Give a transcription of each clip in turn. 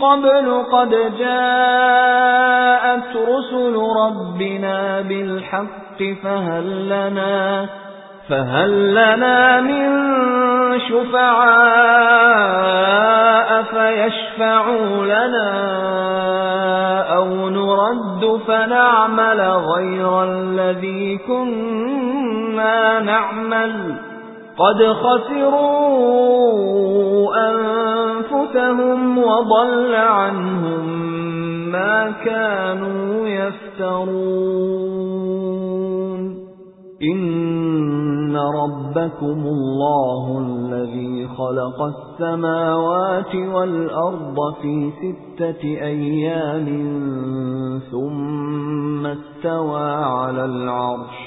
قَبْلُ قَدْ جَاءَتْ رُسُلُ رَبِّنَا بِالْحَقِّ فَهَل لَّنَا فَهَل لَّنَا مِن شُفَعَاءَ فَيَشْفَعُوا لَنَا أَوْ نُرَدُّ فَنَعْمَلَ غَيْرَ الَّذِي كُنَّا نَعْمَلُ؟ قَدْ خَسِرُوا أَنفُسَهُمْ وَضَلَّ عَنْهُمْ مَا كَانُوا يَفْتَرُونَ. إِنَّ رَبَّكُمُ اللَّهُ الَّذِي خَلَقَ السَّمَاوَاتِ وَالْأَرْضَ فِي سِتَّةِ أَيَّامٍ ثُمَّ اسْتَوَى عَلَى الْعَرْشِ.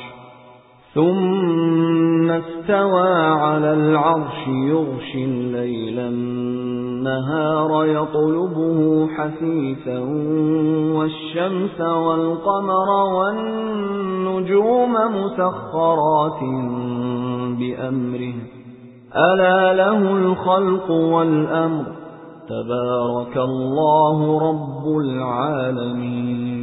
ثُمَّ اسْتَوَى عَلَى الْعَرْشِ يُغْشِي اللَّيْلَ النَّهَارَ يَطْلُبُهُ حَثِيثًا وَالشَّمْسَ وَالْقَمَرَ وَالنُّجُومَ مُسَخَّرَاتٍ بِأَمْرِهِ أَلَا لَهُ الْخَلْقُ وَالْأَمْرُ تَبَارَكَ اللَّهُ رَبُّ الْعَالَمِينَ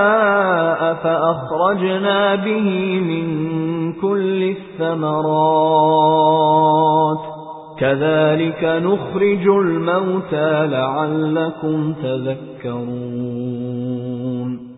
فَأَخْرَجْنَا بِهِ مِنْ كُلِّ الثَّمَرَاتِ. كَذَلِكَ نُخْرِجُ الْمَوْتَى لَعَلَّكُمْ تَذَكَّرُونَ.